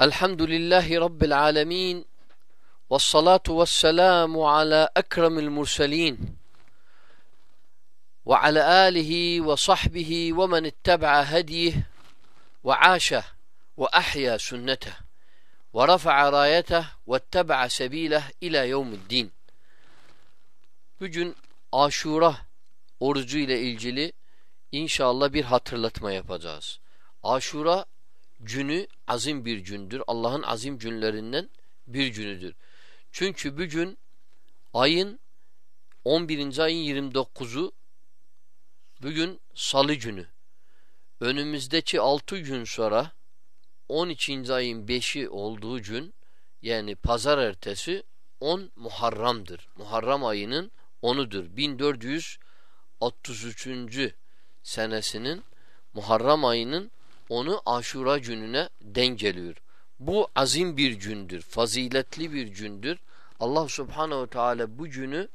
Elhamdülillahi Rabbil alemin. Ve salatu ve selamu ala ekremil murselin. Ve ala alihi ve sahbihi ve men itteba'a hediyih ve aşeh ve ahya sünneteh ve rafa'a rayeteh ve itteba'a sebileh ila yevmiddin. Bugün Aşura orucu ile ilgili inşallah bir hatırlatma yapacağız. Aşura günü azim bir gündür. Allah'ın azim günlerinden bir günüdür. Çünkü bugün ayın 11. ayın 29'u bugün salı günü. Önümüzdeki 6 gün sonra 12. ayın 5'i olduğu gün yani pazar ertesi 10 Muharram'dır. Muharram ayının 10'udur. 1433. senesinin Muharram ayının onu Aşura gününe denk geliyor. Bu azim bir gündür, faziletli bir gündür. Allah subhanehu teala bu günü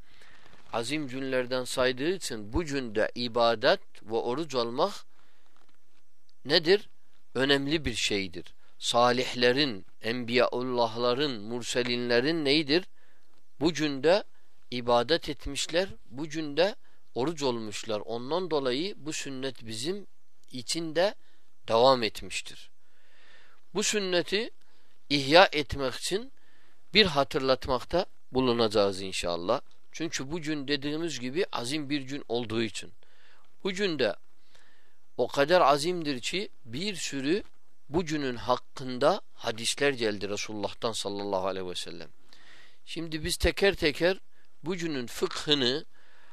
azim günlerden saydığı için bu günde ibadet ve oruç almak nedir? Önemli bir şeydir. Salihlerin, enbiyaullahların, murselinlerin neydir? Bu günde ibadet etmişler, bu günde oruç olmuşlar. Ondan dolayı bu sünnet bizim içinde devam etmiştir. Bu sünneti ihya etmek için bir hatırlatmakta bulunacağız inşallah. Çünkü bu gün dediğimiz gibi azim bir gün olduğu için. Bu günde o kadar azimdir ki bir sürü bu günün hakkında hadisler geldi Resulullah'tan sallallahu aleyhi ve sellem. Şimdi biz teker teker bu günün fıkhını,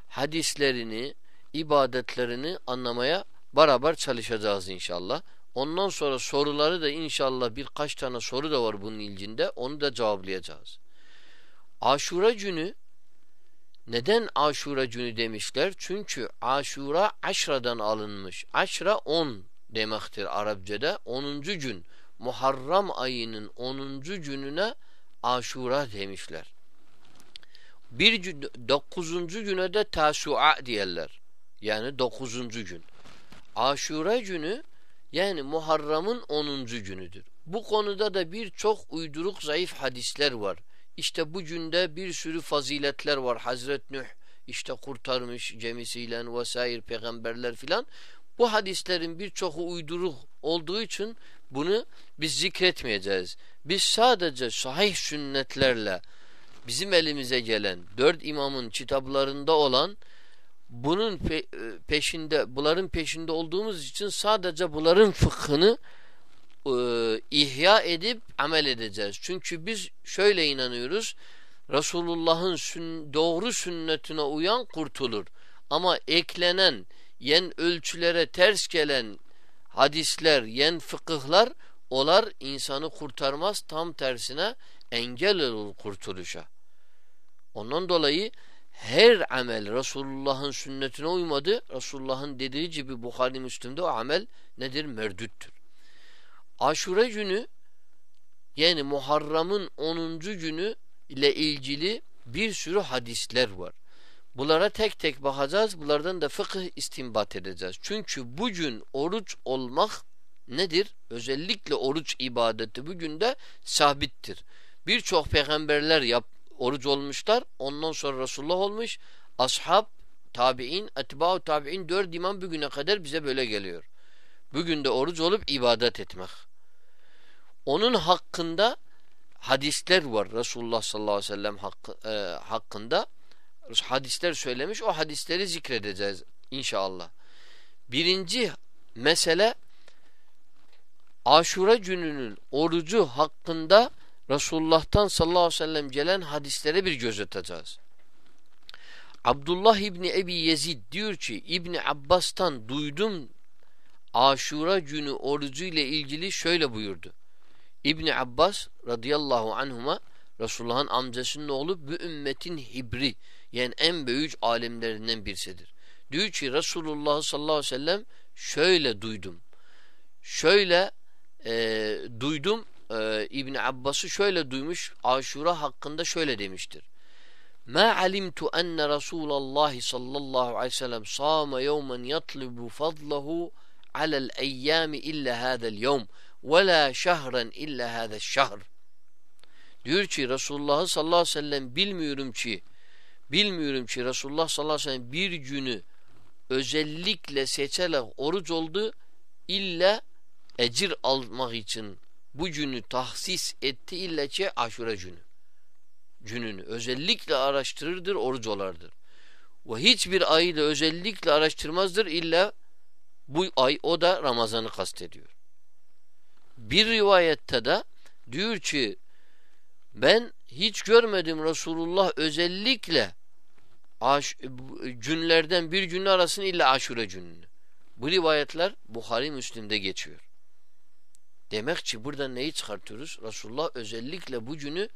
hadislerini, ibadetlerini anlamaya beraber çalışacağız inşallah. Ondan sonra soruları da inşallah birkaç tane soru da var bunun ilginde. Onu da cevaplayacağız. Aşura günü neden Aşura günü demişler? Çünkü Aşura aşradan alınmış. Aşra on demektir Arapçada. Onuncu gün Muharram ayının onuncu gününe Aşura demişler. Bir dokuzuncu güne de Tasua diyorlar. Yani dokuzuncu gün. Aşura günü yani Muharram'ın 10. günüdür. Bu konuda da birçok uyduruk zayıf hadisler var. İşte bu günde bir sürü faziletler var. Hazret Nuh işte kurtarmış gemisiyle vesaire peygamberler filan. Bu hadislerin birçoku uyduruk olduğu için bunu biz zikretmeyeceğiz. Biz sadece sahih sünnetlerle bizim elimize gelen dört imamın kitaplarında olan bunun pe peşinde, bunların peşinde olduğumuz için sadece bunların fıkhını e, ihya edip amel edeceğiz. Çünkü biz şöyle inanıyoruz. Resulullah'ın sün doğru sünnetine uyan kurtulur. Ama eklenen, yen ölçülere ters gelen hadisler, yen fıkıhlar olar insanı kurtarmaz. Tam tersine engel olur kurtuluşa. Ondan dolayı her amel Resulullah'ın sünnetine uymadı. Resulullah'ın dediği gibi Bukhari Müslim'de o amel nedir? Merdüttür. Aşure günü yani Muharram'ın 10. günü ile ilgili bir sürü hadisler var. Bunlara tek tek bakacağız. Bunlardan da fıkıh istinbat edeceğiz. Çünkü bugün oruç olmak nedir? Özellikle oruç ibadeti bugün de sabittir. Birçok peygamberler yap, oruç olmuşlar. Ondan sonra Resulullah olmuş. Ashab, tabi'in, etba'u tabi'in dört imam bugüne kadar bize böyle geliyor. Bugün de oruç olup ibadet etmek. Onun hakkında hadisler var Resulullah sallallahu aleyhi ve sellem hakkı, e, hakkında. Hadisler söylemiş. O hadisleri zikredeceğiz inşallah. Birinci mesele Aşura gününün orucu hakkında Resulullah'tan sallallahu aleyhi ve sellem gelen hadislere bir göz atacağız. Abdullah İbni Ebi Yezid diyor ki İbni Abbas'tan duydum Aşura günü orucu ile ilgili şöyle buyurdu. İbni Abbas radıyallahu anhuma Resulullah'ın amcasının oğlu bu ümmetin hibri yani en büyük alimlerinden birisidir. Diyor ki Resulullah sallallahu aleyhi ve sellem şöyle duydum. Şöyle e, duydum e, İbn Abbas'ı şöyle duymuş Aşura hakkında şöyle demiştir. Ma alimtu enne Resulullah sallallahu aleyhi ve sellem sâme yevmen yatlubu fadlahu alel eyyâmi illa hâzel yevm ve la şehren illa hâze şehr. Diyor ki Resulullah sallallahu aleyhi ve sellem bilmiyorum ki bilmiyorum ki Resulullah sallallahu aleyhi ve sellem bir günü özellikle seçerek oruç oldu illa ecir almak için bu günü tahsis etti illa ki aşure günü. Gününü özellikle araştırırdır, oruç olardır. Ve hiçbir ayı da özellikle araştırmazdır illa bu ay o da Ramazan'ı kastediyor. Bir rivayette de diyor ki ben hiç görmedim Resulullah özellikle aş, günlerden bir gün arasını illa aşure gününü. Bu rivayetler Bukhari Müslim'de geçiyor. Demek ki burada neyi çıkartıyoruz? Resulullah özellikle bu günü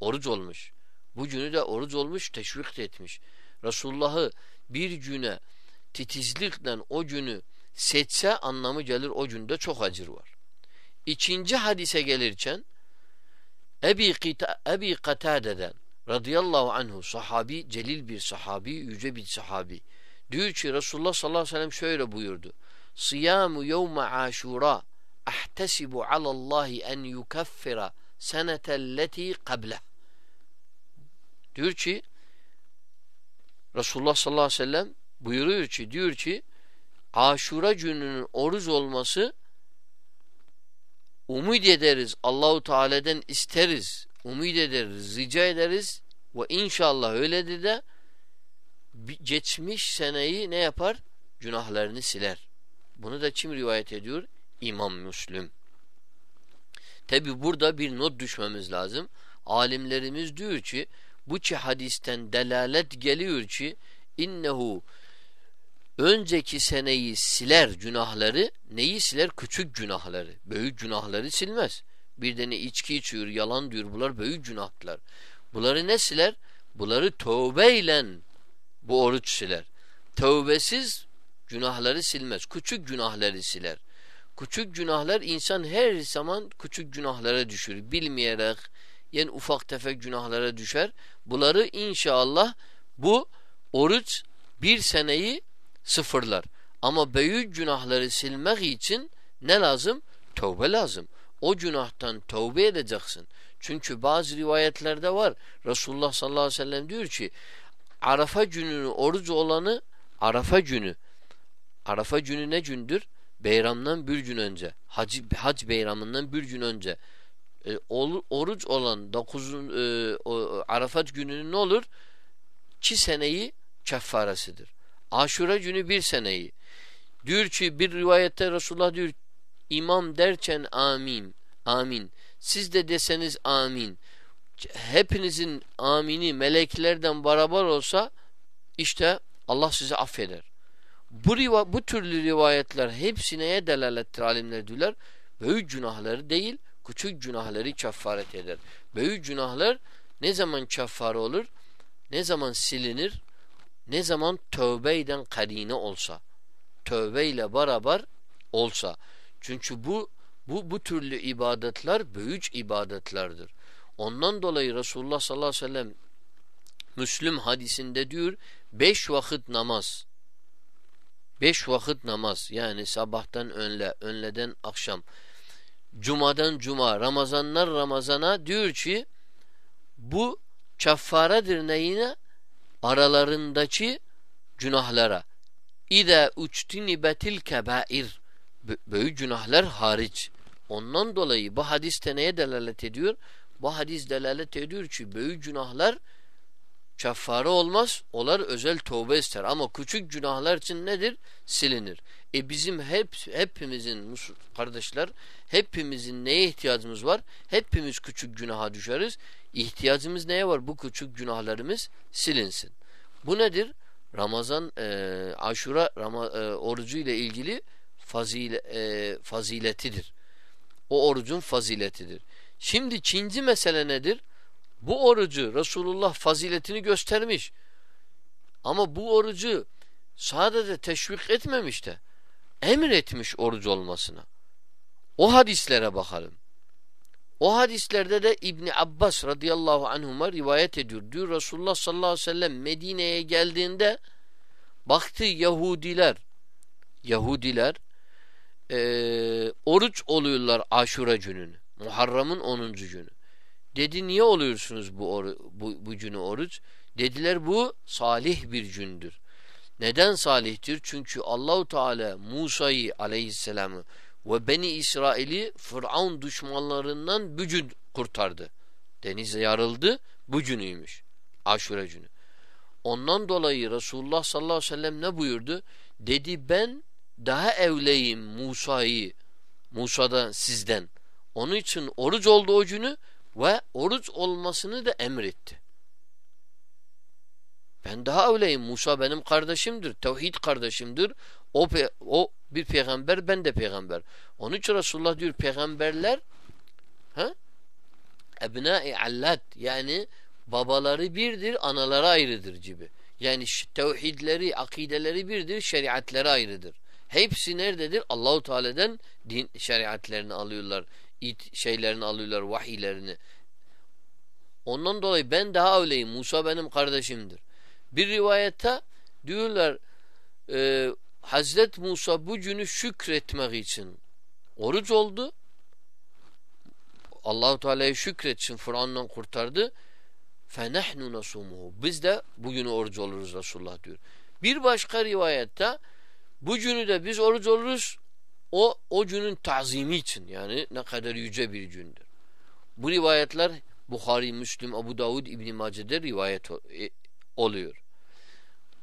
oruç olmuş. Bu günü de oruç olmuş, teşvik etmiş. Resulullah'ı bir güne titizlikle o günü seçse anlamı gelir o günde çok acır var. İkinci hadise gelirken Ebi, Ebi Katade'den radıyallahu anhu sahabi, celil bir sahabi, yüce bir sahabi. Diyor ki Resulullah sallallahu aleyhi ve sellem şöyle buyurdu. Siyamu yevme aşura ahtesibu alallahi en yukaffira senetelleti kable. Diyor ki Resulullah sallallahu aleyhi ve sellem buyuruyor ki diyor ki Aşura gününün oruç olması umut ederiz. Allahu Teala'dan isteriz. Umut ederiz, rica ederiz ve inşallah öyledir de geçmiş seneyi ne yapar? Günahlarını siler. Bunu da kim rivayet ediyor? İmam Müslüm. Tabi burada bir not düşmemiz lazım. Alimlerimiz diyor ki bu ki hadisten delalet geliyor ki innehu önceki seneyi siler günahları neyi siler? Küçük günahları. Büyük günahları silmez. Bir de ne içki içiyor, yalan diyor. Bunlar büyük günahlar. Bunları ne siler? Bunları tövbeyle bu oruç siler. Tövbesiz günahları silmez. Küçük günahları siler. Küçük günahlar insan her zaman küçük günahlara düşür. Bilmeyerek yani ufak tefek günahlara düşer. Bunları inşallah bu oruç bir seneyi sıfırlar. Ama büyük günahları silmek için ne lazım? Tövbe lazım. O günahtan tövbe edeceksin. Çünkü bazı rivayetlerde var. Resulullah sallallahu aleyhi ve sellem diyor ki Arafa gününü oruç olanı Arafa günü Arafa günü ne gündür? Beyramdan bir gün önce. Hac, hac beyramından bir gün önce. E, oruç olan 9. E, Arafat gününün ne olur? 2 seneyi keffaresidir. Aşura günü bir seneyi. Diyor ki bir rivayette Resulullah diyor imam derken amin. Amin. Siz de deseniz amin. Hepinizin amini meleklerden beraber olsa işte Allah sizi affeder. Bu, riva bu türlü rivayetler hepsi neye delalettir alimler diyorlar? Büyük günahları değil, küçük günahları keffaret eder. Büyük günahlar ne zaman keffare olur? Ne zaman silinir? Ne zaman tövbeyden karine olsa. Tövbeyle beraber olsa. Çünkü bu bu bu türlü ibadetler büyük ibadetlerdir. Ondan dolayı Resulullah sallallahu aleyhi ve sellem Müslüm hadisinde diyor beş vakit namaz beş vakit namaz yani sabahtan önle önleden akşam cumadan cuma Ramazanlar Ramazana diyor ki bu keffaredir neyine aralarındaki günahlara İde uçtinibetil kebair büyük günahlar hariç. Ondan dolayı bu hadiste neye delalet ediyor? Bu hadis delalet ediyor ki büyük günahlar keffare olmaz. Onlar özel tövbe ister. Ama küçük günahlar için nedir? Silinir. E bizim hep hepimizin kardeşler hepimizin neye ihtiyacımız var? Hepimiz küçük günaha düşeriz. İhtiyacımız neye var? Bu küçük günahlarımız silinsin. Bu nedir? Ramazan e, aşura Rama, e, orucu ile ilgili fazile, e, faziletidir. O orucun faziletidir. Şimdi ikinci mesele nedir? Bu orucu Resulullah faziletini göstermiş. Ama bu orucu sadece teşvik etmemiş de emir etmiş oruç olmasına. O hadislere bakalım. O hadislerde de İbni Abbas radıyallahu anhuma rivayet ediyor. Diyor Resulullah sallallahu aleyhi ve sellem Medine'ye geldiğinde baktı Yahudiler Yahudiler e, oruç oluyorlar aşura gününü. Muharram'ın 10. günü. Dedi niye oluyorsunuz bu, oru, bu, bu günü oruç? Dediler bu salih bir gündür. Neden salihtir? Çünkü Allahu Teala Musa'yı aleyhisselamı ve Beni İsrail'i Fıraun düşmanlarından bücün kurtardı. Deniz yarıldı. Bu günüymüş. Aşure günü. Ondan dolayı Resulullah sallallahu aleyhi ve sellem ne buyurdu? Dedi ben daha evleyim Musa'yı Musa'dan sizden. Onun için oruç oldu o günü ve oruç olmasını da emretti. Ben daha öyleyim. Musa benim kardeşimdir. Tevhid kardeşimdir. O, o bir peygamber ben de peygamber. Onun için Resulullah diyor peygamberler ha? ebnai allat yani babaları birdir, anaları ayrıdır gibi. Yani tevhidleri, akideleri birdir, şeriatları ayrıdır. Hepsi nerededir? Allahu Teala'dan din şeriatlerini alıyorlar, it şeylerini alıyorlar, vahiylerini. Ondan dolayı ben daha öyleyim. Musa benim kardeşimdir. Bir rivayette diyorlar e, Hazret Musa bu günü şükretmek için oruç oldu. Allahu Teala'ya şükretsin. Fıran'dan kurtardı. Fenehnu nasumuhu. Biz de bugün oruç oluruz Resulullah diyor. Bir başka rivayette bu günü de biz oruç oluruz o, o günün tazimi için yani ne kadar yüce bir gündür. Bu rivayetler Bukhari, Müslim, Abu Davud, İbn-i Mace'de rivayet e, oluyor.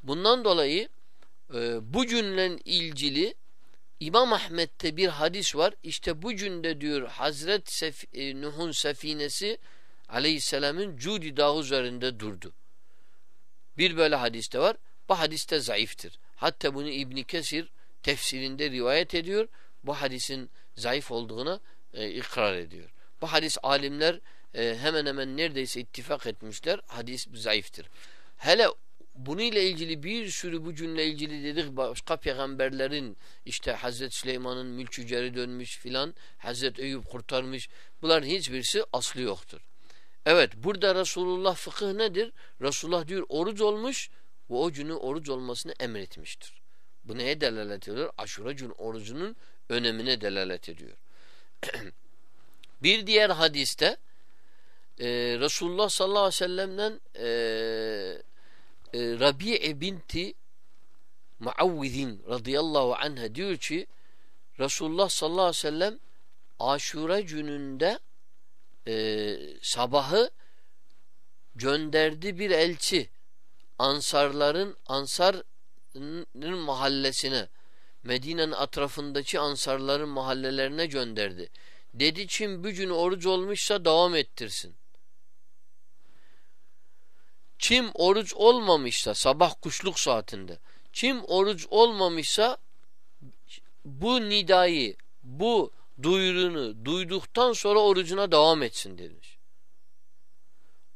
Bundan dolayı e, bu cümlen ilgili İmam Ahmet'te bir hadis var. İşte bu cünde diyor Hazret Sef e, Nuh'un sefinesi Aleyhisselam'ın Cudi dağı üzerinde durdu. Bir böyle hadiste var. Bu hadiste zayıftır. Hatta bunu İbn Kesir tefsirinde rivayet ediyor. Bu hadisin zayıf olduğuna e, ikrar ediyor. Bu hadis alimler e, hemen hemen neredeyse ittifak etmişler. Hadis zayıftır. Hele bununla ilgili bir sürü bu cümle ilgili dedik başka peygamberlerin işte Hazreti Süleyman'ın mülkü geri dönmüş filan Hazreti Eyüp kurtarmış bunların hiçbirisi aslı yoktur. Evet burada Resulullah fıkıh nedir? Resulullah diyor oruç olmuş ve o günü oruç olmasını emretmiştir. Bu neye delalet ediyor? Aşura gün orucunun önemine delalet ediyor. bir diğer hadiste e, Resulullah sallallahu aleyhi ve sellem'den e, e, Rabi'e binti Muavvizin radıyallahu anha diyor ki Resulullah sallallahu aleyhi ve sellem Aşura gününde e, sabahı gönderdi bir elçi Ansarların Ansar'ın mahallesine Medine'nin etrafındaki Ansarların mahallelerine gönderdi. Dedi kim bu gün oruç olmuşsa devam ettirsin. Kim oruç olmamışsa sabah kuşluk saatinde kim oruç olmamışsa bu nidayı bu duyurunu duyduktan sonra orucuna devam etsin demiş.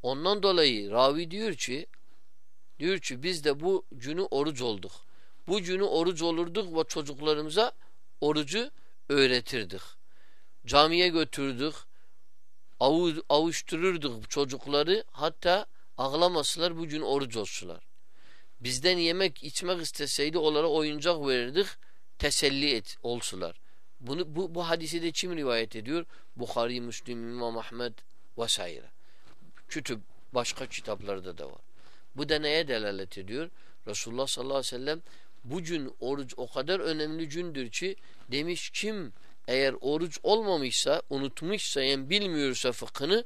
Ondan dolayı ravi diyor ki diyor ki biz de bu günü oruç olduk. Bu günü oruç olurduk ve çocuklarımıza orucu öğretirdik. Camiye götürdük. Avu, avuştururduk çocukları hatta ağlamasılar bugün oruç olsular. Bizden yemek içmek isteseydi onlara oyuncak verirdik teselli et olsular. Bunu, bu, bu hadisi de kim rivayet ediyor? Bukhari, Müslim, İmam Ahmed vs. Kütüb başka kitaplarda da var. Bu da neye delalet ediyor? Resulullah sallallahu aleyhi ve sellem bu gün oruç o kadar önemli gündür ki demiş kim eğer oruç olmamışsa, unutmuşsa, yani bilmiyorsa fıkhını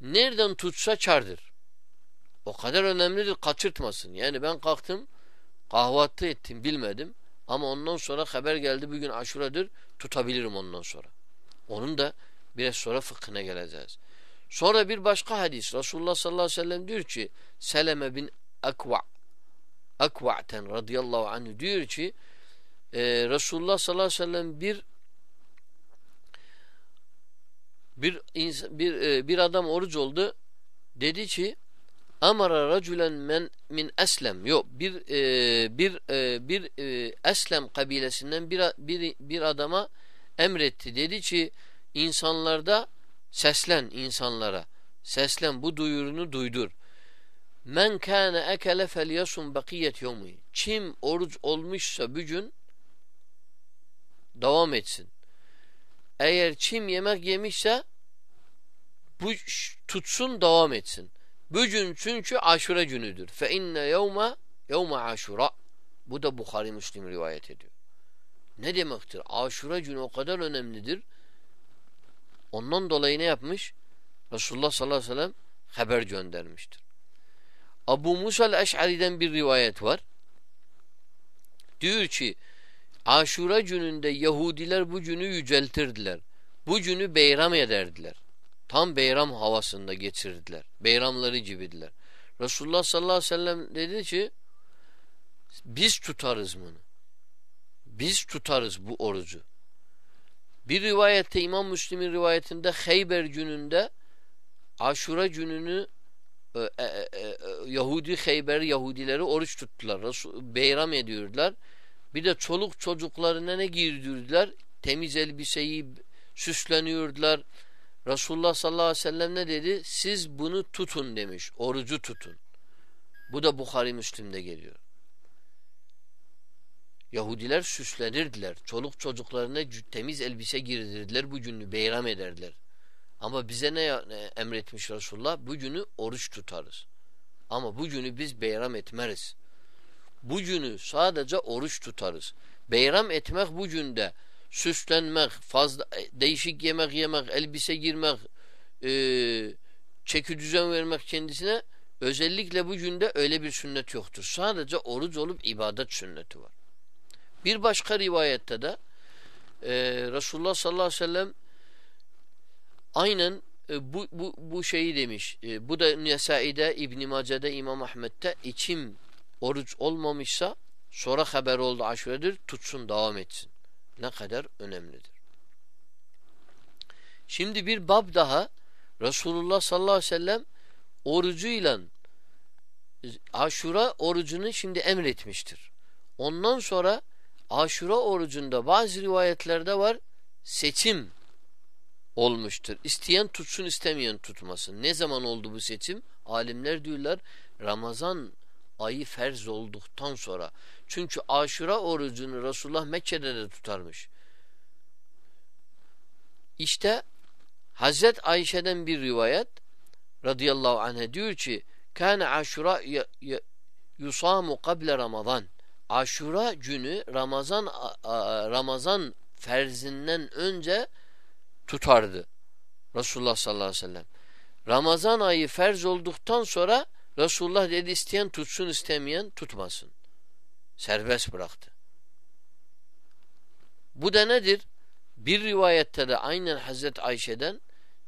nereden tutsa çardır. O kadar önemlidir kaçırtmasın. Yani ben kalktım kahvaltı ettim bilmedim ama ondan sonra haber geldi bugün aşuradır tutabilirim ondan sonra. Onun da biraz sonra fıkhına geleceğiz. Sonra bir başka hadis. Resulullah sallallahu aleyhi ve sellem diyor ki Seleme bin Akva Akva'ten radıyallahu anh diyor ki e, Resulullah sallallahu aleyhi ve sellem bir bir bir e, bir adam oruç oldu. Dedi ki amara raculen men min eslem. Yok bir e, bir e, bir e, eslem kabilesinden bir, bir bir adama emretti. Dedi ki insanlarda seslen insanlara seslen bu duyurunu duydur men kana ekele felyasum bakiyet yawmi kim oruç olmuşsa bugün devam etsin. Eğer kim yemek yemişse bu tutsun devam etsin. Bugün çünkü aşure günüdür. Fe inne yevme yevme aşura. Bu da Bukhari Müslim rivayet ediyor. Ne demektir? Aşure günü o kadar önemlidir. Ondan dolayı ne yapmış? Resulullah sallallahu aleyhi ve sellem haber göndermiştir. Abu Musa el-Eş'ari'den bir rivayet var. Diyor ki Aşura gününde Yahudiler bu günü yüceltirdiler. Bu günü beyram ederdiler. Tam beyram havasında geçirdiler. Beyramları gibidiler. Resulullah sallallahu aleyhi ve sellem dedi ki biz tutarız bunu. Biz tutarız bu orucu. Bir rivayette İmam Müslim'in rivayetinde Heyber gününde Aşura gününü e, e, e, e Yahudi Heyber Yahudileri oruç tuttular. Resul, beyram ediyorlar. Bir de çoluk çocuklarına ne giydirdiler? Temiz elbiseyi süsleniyordular. Resulullah sallallahu aleyhi ve sellem ne dedi? Siz bunu tutun demiş. Orucu tutun. Bu da Bukhari Müslim'de geliyor. Yahudiler süslenirdiler. Çoluk çocuklarına temiz elbise girdirdiler. Bu günü beyram ederdiler. Ama bize ne emretmiş Resulullah? Bu günü oruç tutarız. Ama bu günü biz beyram etmeriz. Bu günü sadece oruç tutarız. Beyram etmek bu günde süslenmek, fazla e, değişik yemek yemek, elbise girmek, e, çeki düzen vermek kendisine özellikle bu günde öyle bir sünnet yoktur. Sadece oruç olup ibadet sünneti var. Bir başka rivayette de e, Resulullah sallallahu aleyhi ve sellem aynen e, bu, bu, bu şeyi demiş. E, bu da Nesai'de, İbn-i Mace'de, İmam Ahmet'te içim oruç olmamışsa sonra haber oldu aşuredir tutsun devam etsin. Ne kadar önemlidir. Şimdi bir bab daha Resulullah sallallahu aleyhi ve sellem orucuyla aşura orucunu şimdi emretmiştir. Ondan sonra aşura orucunda bazı rivayetlerde var seçim olmuştur. İsteyen tutsun istemeyen tutmasın. Ne zaman oldu bu seçim? Alimler diyorlar Ramazan ayı ferz olduktan sonra. Çünkü aşura orucunu Resulullah Mekke'de de tutarmış. İşte Hazret Ayşe'den bir rivayet radıyallahu anh'a diyor ki kâne aşura yusamu kable Ramazan Aşura günü Ramazan Ramazan ferzinden önce tutardı. Resulullah sallallahu aleyhi ve sellem. Ramazan ayı ferz olduktan sonra Resulullah dedi isteyen tutsun istemeyen tutmasın. Serbest bıraktı. Bu da nedir? Bir rivayette de aynen Hazreti Ayşe'den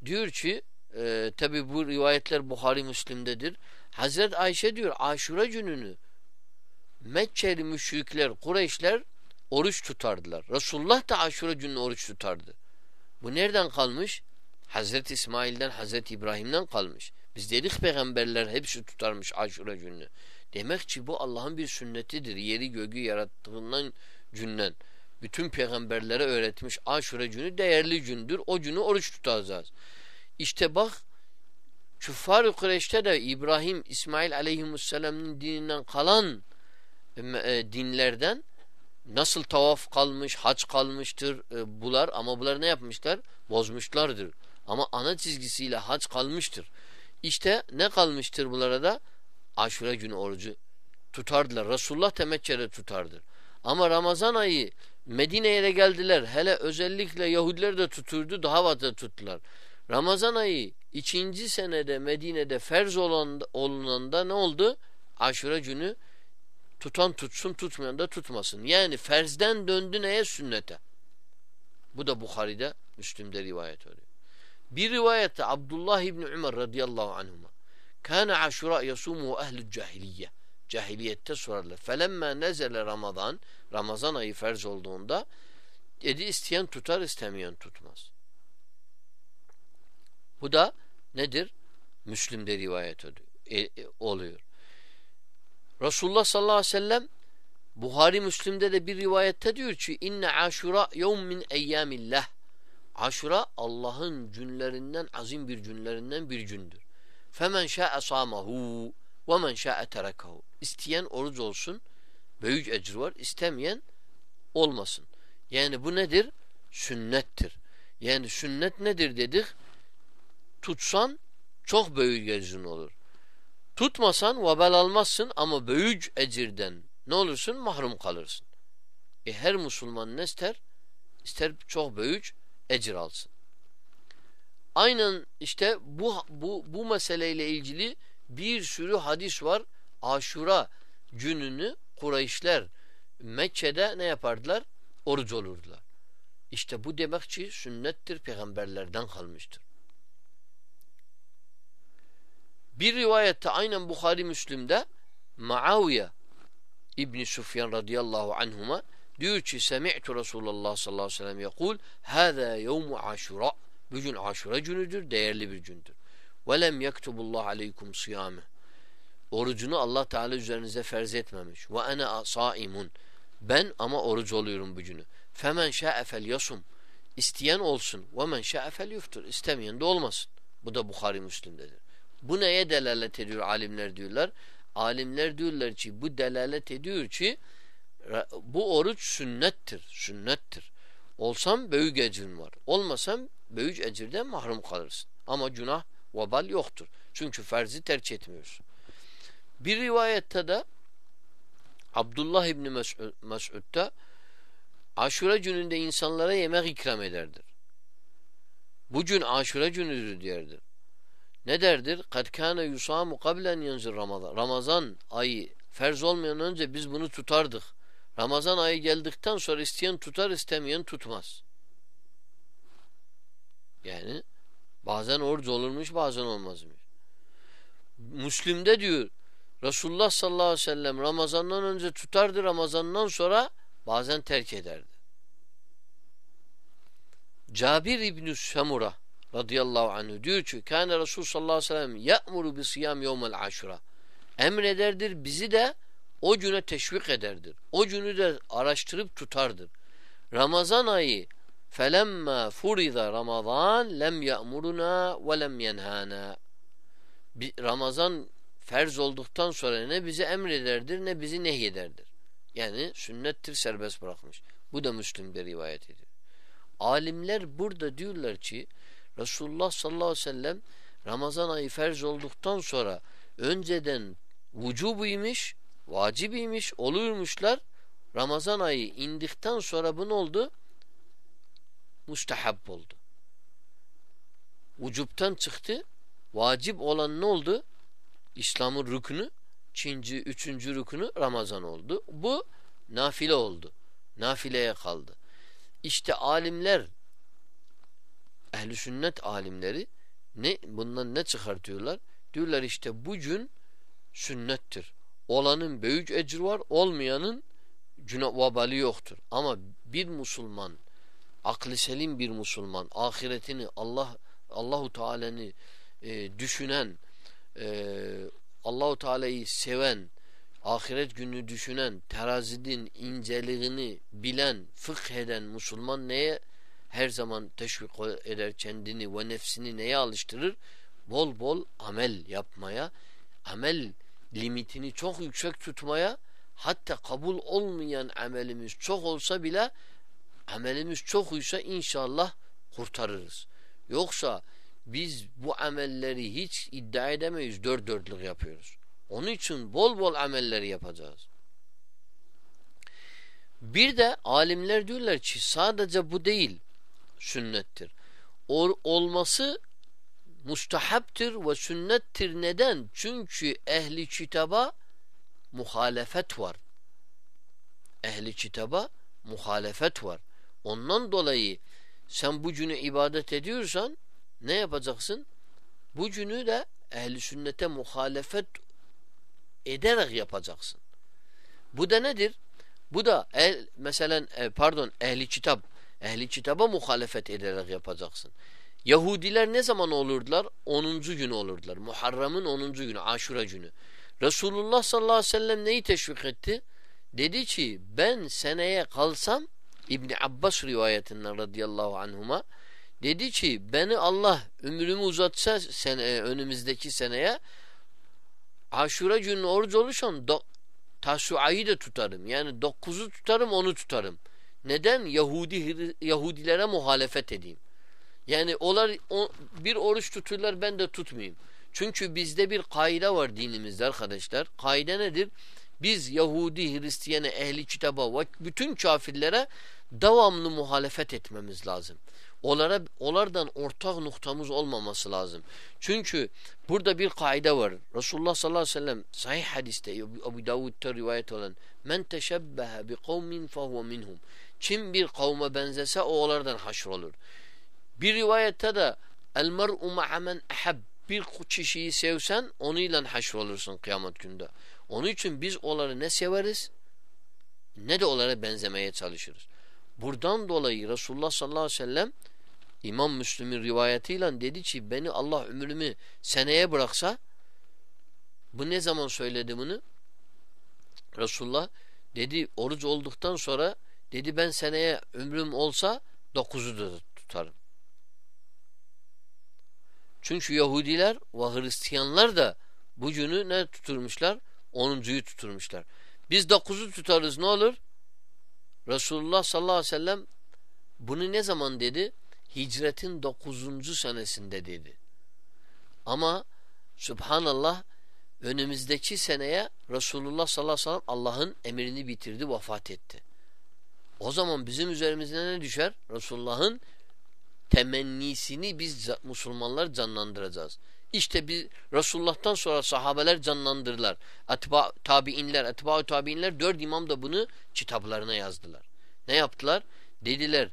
diyor ki e, tabi bu rivayetler Buhari Müslim'dedir. Hazreti Ayşe diyor aşura gününü Mekkeli müşrikler, Kureyşler oruç tutardılar. Resulullah da aşura gününü oruç tutardı. Bu nereden kalmış? Hazreti İsmail'den, Hazreti İbrahim'den kalmış. Biz dedik peygamberler hepsi tutarmış aşura gününü. Demek ki bu Allah'ın bir sünnetidir. Yeri göğü yarattığından günden. Bütün peygamberlere öğretmiş aşure günü değerli gündür. O günü oruç tutacağız. İşte bak Küffar-ı Kureyş'te de İbrahim, İsmail aleyhisselamın dininden kalan e, dinlerden nasıl tavaf kalmış, hac kalmıştır e, bular ama bunlar ne yapmışlar? Bozmuşlardır. Ama ana çizgisiyle hac kalmıştır. İşte ne kalmıştır bunlara da? Aşure günü orucu tutardılar. Resulullah temekkede tutardı. Ama Ramazan ayı Medine'ye de geldiler. Hele özellikle Yahudiler de tuturdu. Daha fazla tuttular. Ramazan ayı ikinci senede Medine'de ferz olan, olunanda ne oldu? Aşure günü tutan tutsun tutmayan da tutmasın. Yani ferzden döndü neye? Sünnete. Bu da Bukhari'de Müslüm'de rivayet oluyor. Bir rivayette Abdullah İbni Ömer radıyallahu anhuma Kâne aşura yasûmuhu ehlü cahiliye. Cahiliyette sorarlar. Felemme nezele Ramazan, Ramazan ayı ferz olduğunda dedi isteyen tutar, istemeyen tutmaz. Bu da nedir? Müslim'de rivayet e, e, oluyor. Resulullah sallallahu aleyhi ve sellem Buhari Müslim'de de bir rivayette diyor ki inne aşura yevm min eyyamillah Aşura Allah'ın günlerinden azim bir günlerinden bir gündür. Femen şa'e samahu ve men şa'e terekahu. İsteyen oruç olsun. Büyük ecir var. İstemeyen olmasın. Yani bu nedir? Sünnettir. Yani sünnet nedir dedik? Tutsan çok büyük ecrin olur. Tutmasan vebal almazsın ama büyük ecirden ne olursun? Mahrum kalırsın. E her Müslüman ne ister? İster çok büyük ecir alsın. Aynen işte bu bu bu meseleyle ilgili bir sürü hadis var. Aşura gününü Kureyşler Mekke'de ne yapardılar? Oruç olurdular. İşte bu demek ki sünnettir, peygamberlerden kalmıştır. Bir rivayette aynen Bukhari Müslim'de Muaviye İbni Sufyan radıyallahu anhuma diyor ki semi'tu Resulullah sallallahu aleyhi ve sellem yekul hâzâ yevmu aşura bugün aşura günüdür, değerli bir gündür. Ve lem yektubullah aleykum siyâmeh Orucunu Allah Teala üzerinize ferz etmemiş. Ve ene saimun. Ben ama oruç oluyorum bu günü. Femen şa'e fel yasum. İsteyen olsun. Ve men şa'e yuftur. İstemeyen de olmasın. Bu da Bukhari Müslim'dedir. Bu neye delalet ediyor alimler diyorlar? Alimler diyorlar ki bu delalet ediyor ki bu oruç sünnettir. Sünnettir. Olsam büyük ecrin var. Olmasam büyük ecirden mahrum kalırsın. Ama günah vebal yoktur. Çünkü ferzi terk etmiyorsun. Bir rivayette de Abdullah İbni Mes'ud, Mes'ud'da Aşure gününde insanlara yemek ikram ederdir. Bugün aşure günüdür derdir. Ne derdir? Kad kana yusamu kablen yanzır Ramazan. Ramazan ayı ferz olmayan önce biz bunu tutardık. Ramazan ayı geldikten sonra isteyen tutar, istemeyen tutmaz. Yani bazen oruç olurmuş, bazen olmazmış. Müslim'de diyor Resulullah sallallahu aleyhi ve sellem Ramazan'dan önce tutardı, Ramazan'dan sonra bazen terk ederdi. Cabir İbn-i Semura radıyallahu anh diyor ki Kâne Resul sallallahu aleyhi ve sellem ye'muru bi siyam yevmel aşura emrederdir bizi de o güne teşvik ederdir. O günü de araştırıp tutardır. Ramazan ayı felemma furida Ramazan lem ya'muruna ve lem yenhana Ramazan ferz olduktan sonra ne bizi emrederdir ne bizi nehyederdir. Yani sünnettir serbest bırakmış. Bu da Müslüm'de rivayet ediyor. Alimler burada diyorlar ki Resulullah sallallahu aleyhi ve sellem Ramazan ayı ferz olduktan sonra önceden vücubuymuş, vacibiymiş, olurmuşlar. Ramazan ayı indikten sonra bu ne oldu? Mustahab oldu. Vücuptan çıktı. Vacip olan ne oldu? İslam'ın rükünü, ikinci, üçüncü rükünü Ramazan oldu. Bu nafile oldu. Nafileye kaldı. İşte alimler ehli sünnet alimleri ne bundan ne çıkartıyorlar? Diyorlar işte bu gün sünnettir. Olanın büyük ecir var, olmayanın günah vabali yoktur. Ama bir Müslüman, aklı selim bir Müslüman, ahiretini Allah Allahu Teala'nı e, düşünen, e, Allahu Teala'yı seven, ahiret günü düşünen, terazinin inceliğini bilen, fıkh eden Müslüman neye her zaman teşvik eder kendini ve nefsini neye alıştırır? Bol bol amel yapmaya, amel limitini çok yüksek tutmaya, hatta kabul olmayan amelimiz çok olsa bile amelimiz çok uysa inşallah kurtarırız. Yoksa biz bu amelleri hiç iddia edemeyiz. Dört dörtlük yapıyoruz. Onun için bol bol amelleri yapacağız. Bir de alimler diyorlar ki sadece bu değil sünnettir. Ol, olması mustahaptır ve sünnettir. Neden? Çünkü ehli kitaba muhalefet var. Ehli kitaba muhalefet var. Ondan dolayı sen bu günü ibadet ediyorsan ne yapacaksın? Bu günü de ehli sünnete muhalefet ederek yapacaksın. Bu da nedir? Bu da el, mesela e, pardon ehli kitap ehli kitaba muhalefet ederek yapacaksın. Yahudiler ne zaman olurdular? 10. günü olurdular. Muharrem'in 10. günü, Aşura günü. Resulullah sallallahu aleyhi ve sellem neyi teşvik etti? Dedi ki ben seneye kalsam İbni Abbas rivayetinden radıyallahu anhuma Dedi ki beni Allah ömrümü uzatsa sene, e, önümüzdeki seneye aşura günü oruç olursan do, tasuayı da tutarım. Yani dokuzu tutarım onu tutarım. Neden Yahudi Yahudilere muhalefet edeyim? Yani onlar bir oruç tuturlar ben de tutmayayım. Çünkü bizde bir kaide var dinimizde arkadaşlar. Kaide nedir? Biz Yahudi, Hristiyana, ehli kitaba ve bütün kafirlere devamlı muhalefet etmemiz lazım. Onlara, onlardan ortak noktamız olmaması lazım. Çünkü burada bir kaide var. Resulullah sallallahu aleyhi ve sellem sahih hadiste Ebu Davud'da rivayet olan men teşebbehe bi kavmin fehuve minhum. Kim bir kavme benzese o onlardan haşrolur. Bir rivayette de el mer'u ma'a men eheb bir kişiyi sevsen onunla haşrolursun kıyamet günde. Onun için biz onları ne severiz ne de onlara benzemeye çalışırız. Buradan dolayı Resulullah sallallahu aleyhi ve sellem İmam Müslüm'ün rivayetiyle dedi ki beni Allah ömrümü seneye bıraksa bu ne zaman söyledi bunu? Resulullah dedi oruç olduktan sonra dedi ben seneye ömrüm olsa dokuzu da tutarım. Çünkü Yahudiler ve Hristiyanlar da bu günü ne tuturmuşlar? Onuncuyu tuturmuşlar. Biz dokuzu tutarız ne olur? Resulullah sallallahu aleyhi ve sellem bunu ne zaman dedi? Hicretin dokuzuncu senesinde dedi. Ama Subhanallah önümüzdeki seneye Resulullah sallallahu aleyhi ve sellem Allah'ın emrini bitirdi, vefat etti. O zaman bizim üzerimizde ne düşer? Resulullah'ın temennisini biz Müslümanlar canlandıracağız. İşte bir Resulullah'tan sonra sahabeler canlandırdılar. Etba, tabiinler, etba tabiinler dört imam da bunu kitaplarına yazdılar. Ne yaptılar? Dediler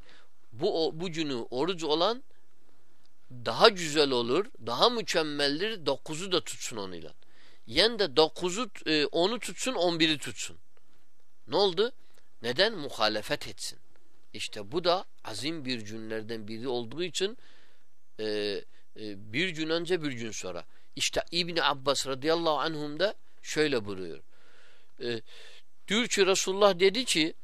bu bu günü oruç olan daha güzel olur, daha mükemmeldir. Dokuzu da tutsun onuyla. Yen de dokuzu e, onu tutsun, on biri tutsun. Ne oldu? Neden? Muhalefet etsin. İşte bu da azim bir günlerden biri olduğu için e, e, bir gün önce bir gün sonra. İşte İbni Abbas radıyallahu anhum da şöyle buyuruyor. E, diyor ki Resulullah dedi ki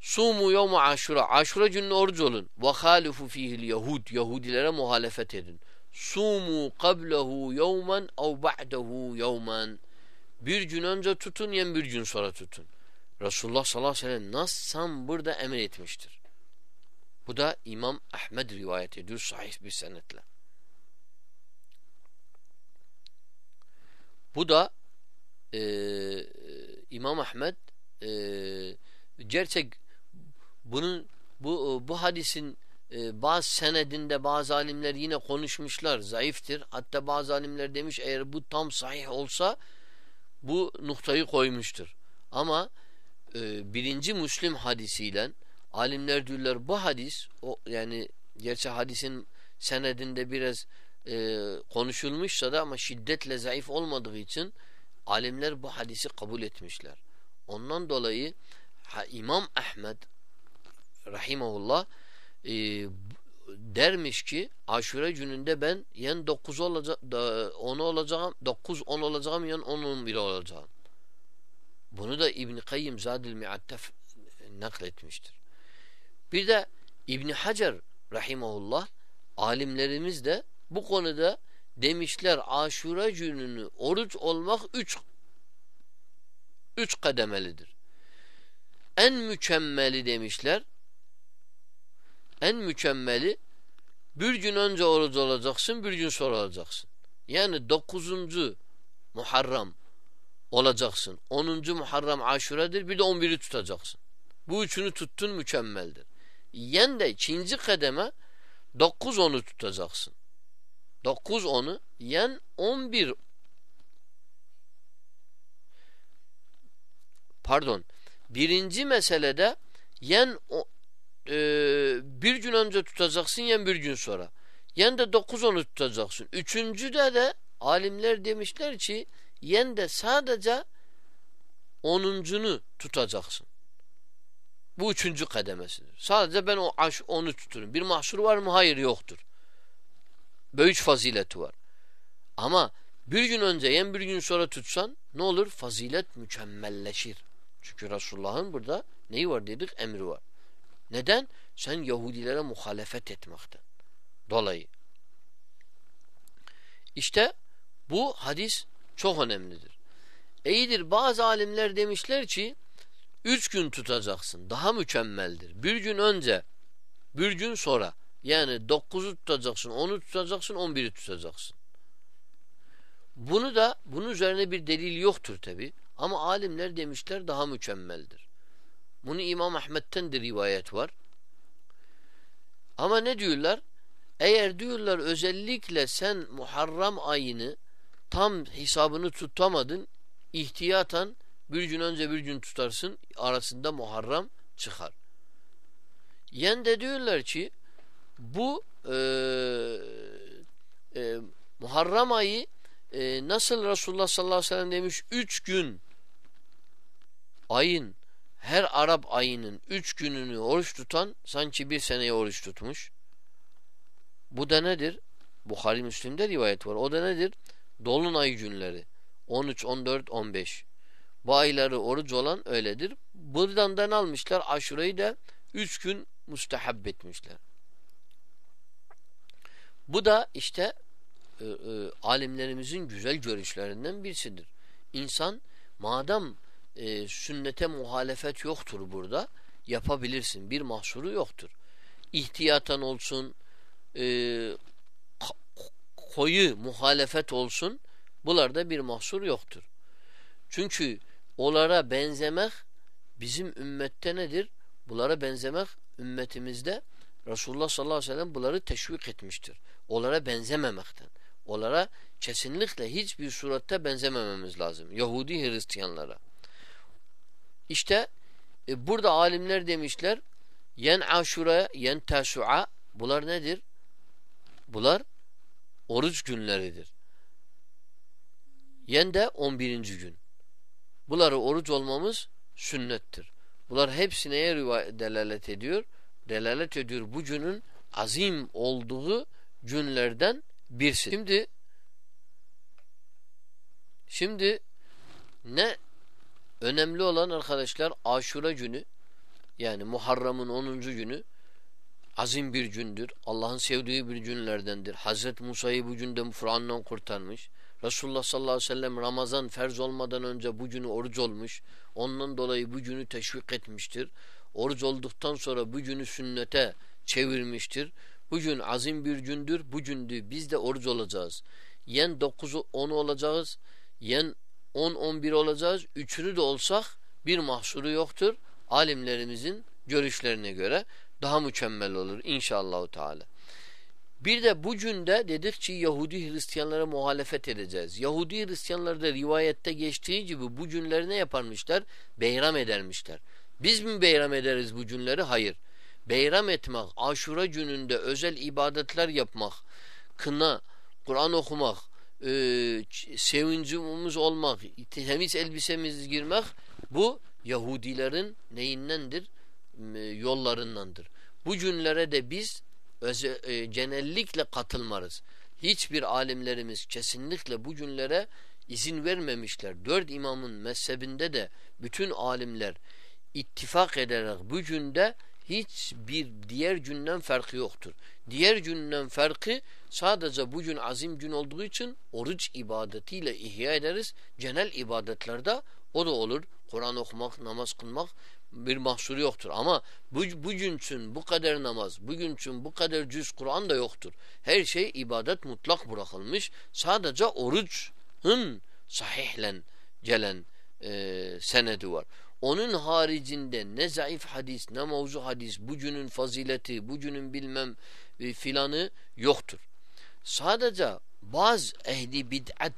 Sumu yevmu aşura. Aşura günü oruç olun. Ve halifu fihil yahud. Yahudilere muhalefet edin. Sumu qablehu yevmen ev ba'dehu yevmen. Bir gün önce tutun yen bir gün sonra tutun. Resulullah sallallahu aleyhi ve sellem nasıl burada emir etmiştir. Bu da İmam Ahmed rivayet ediyor sahih bir senetle. Bu da e, İmam Ahmed e, gerçek bunun bu bu hadisin e, bazı senedinde bazı alimler yine konuşmuşlar zayıftır. Hatta bazı alimler demiş eğer bu tam sahih olsa bu noktayı koymuştur. Ama e, birinci Müslim hadisiyle alimler diyorlar bu hadis o yani gerçi hadisin senedinde biraz e, konuşulmuşsa da ama şiddetle zayıf olmadığı için alimler bu hadisi kabul etmişler. Ondan dolayı ha, İmam Ahmed rahimahullah e, dermiş ki aşure gününde ben yen 9 olacak 10 olacağım 9 10 olacağım yen 10 11 olacağım. Bunu da İbn Kayyim Zadil Mi'atte nakletmiştir. Bir de İbn Hacer rahimahullah alimlerimiz de bu konuda demişler aşura gününü oruç olmak üç üç kademelidir. En mükemmeli demişler en mükemmeli bir gün önce oruç olacaksın bir gün sonra olacaksın. Yani dokuzuncu Muharram olacaksın. Onuncu Muharrem Aşure'dir. Bir de on biri tutacaksın. Bu üçünü tuttun mükemmeldir. Yen de ikinci kademe dokuz onu tutacaksın. Dokuz onu yen on bir pardon birinci meselede yen o, e, bir gün önce tutacaksın yen bir gün sonra. Yen de dokuz onu tutacaksın. Üçüncüde de alimler demişler ki yen de sadece onuncunu tutacaksın. Bu üçüncü kademesidir. Sadece ben o aş, onu tuturum. Bir mahsur var mı? Hayır yoktur. Böyle üç fazileti var. Ama bir gün önce yen bir gün sonra tutsan ne olur? Fazilet mükemmelleşir. Çünkü Resulullah'ın burada neyi var dedik? Emri var. Neden? Sen Yahudilere muhalefet etmekten. Dolayı. İşte bu hadis çok önemlidir. İyidir bazı alimler demişler ki Üç gün tutacaksın. Daha mükemmeldir. Bir gün önce, bir gün sonra. Yani dokuzu tutacaksın, onu tutacaksın, on biri tutacaksın. Bunu da, bunun üzerine bir delil yoktur tabi. Ama alimler demişler daha mükemmeldir. Bunu İmam Ahmet'ten de rivayet var. Ama ne diyorlar? Eğer diyorlar özellikle sen Muharrem ayını tam hesabını tutamadın, ihtiyatan bir gün önce bir gün tutarsın, arasında Muharrem çıkar. Yen de diyorlar ki bu e, e, Muharrem ayı e, nasıl Resulullah sallallahu aleyhi ve sellem demiş üç gün ayın her Arap ayının üç gününü oruç tutan sanki bir seneye oruç tutmuş. Bu da nedir? Bukhari Müslim'de rivayet var. O da nedir? Dolunay günleri. 13, 14, 15. Bu ayları oruç olan öyledir. Buradan da almışlar? Aşurayı da üç gün müstehab etmişler. Bu da işte e, e, alimlerimizin güzel görüşlerinden birisidir. İnsan madem e, sünnete muhalefet yoktur burada yapabilirsin. Bir mahsuru yoktur. İhtiyatan olsun e, koyu muhalefet olsun bularda bir mahsur yoktur. Çünkü onlara benzemek bizim ümmette nedir? Bunlara benzemek ümmetimizde Resulullah sallallahu aleyhi ve sellem bunları teşvik etmiştir. Onlara benzememekten. Onlara kesinlikle hiçbir surette benzemememiz lazım. Yahudi Hristiyanlara. İşte e, burada alimler demişler yen aşura yen tasua bunlar nedir? Bunlar oruç günleridir. Yen de 11. gün. Bunları oruç olmamız sünnettir. Bunlar hepsi neye delalet ediyor? Delalet ediyor bu günün azim olduğu günlerden birisi. Şimdi şimdi ne önemli olan arkadaşlar Aşura günü yani Muharrem'in 10. günü azim bir gündür. Allah'ın sevdiği bir günlerdendir. Hazreti Musa'yı bu günde Fıran'dan kurtarmış. Resulullah sallallahu aleyhi ve sellem Ramazan ferz olmadan önce bu günü oruç olmuş. Ondan dolayı bu günü teşvik etmiştir. Oruç olduktan sonra bu günü sünnete çevirmiştir. Bugün azim bir gündür. Bu gündü biz de oruç olacağız. Yen 9'u 10 olacağız. Yen 10-11 olacağız. Üçünü de olsak bir mahsuru yoktur. Alimlerimizin görüşlerine göre daha mükemmel olur inşallah Teala. Bir de bu günde dedik ki Yahudi Hristiyanlara muhalefet edeceğiz. Yahudi Hristiyanlar da rivayette geçtiği gibi bu günleri ne yaparmışlar? Beyram edermişler. Biz mi beyram ederiz bu günleri? Hayır. Beyram etmek, aşura gününde özel ibadetler yapmak, kına, Kur'an okumak, e, sevincimiz olmak, temiz elbisemiz girmek bu Yahudilerin neyindendir? Yollarındandır. Bu günlere de biz öze, e, genellikle katılmarız. Hiçbir alimlerimiz kesinlikle bu günlere izin vermemişler. Dört imamın mezhebinde de bütün alimler ittifak ederek bu günde hiçbir diğer günden farkı yoktur. Diğer günden farkı sadece bugün azim gün olduğu için oruç ibadetiyle ihya ederiz. Genel ibadetlerde o da olur. Kur'an okumak, namaz kılmak bir mahsuru yoktur. Ama bu, bugün için bu kadar namaz, bugün için bu kadar cüz Kur'an da yoktur. Her şey ibadet mutlak bırakılmış. Sadece orucun sahihlen gelen e, senedi var. Onun haricinde ne zayıf hadis, ne mevzu hadis, bugünün fazileti, bugünün bilmem e, filanı yoktur. Sadece bazı ehli bid'at,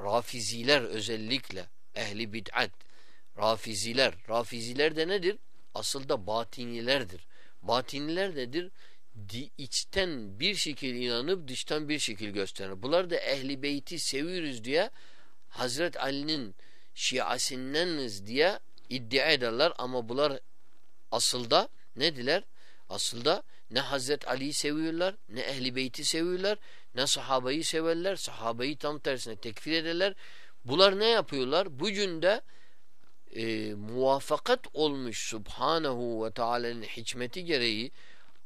rafiziler özellikle, ehli bid'at, rafiziler, rafiziler de nedir? Asıl da batinilerdir. Batiniler nedir? Di, içten bir şekil inanıp dıştan bir şekil gösterir. Bunlar da ehli beyti seviyoruz diye Hazret Ali'nin şiasindeniz diye iddia ederler ama bunlar asılda ne diler? Asılda ne Hazret Ali'yi seviyorlar, ne Ehli Beyt'i seviyorlar, ne sahabeyi severler, sahabeyi tam tersine tekfir ederler. Bunlar ne yapıyorlar? Bugün de e, muvaffakat olmuş Subhanahu ve Teala'nın hikmeti gereği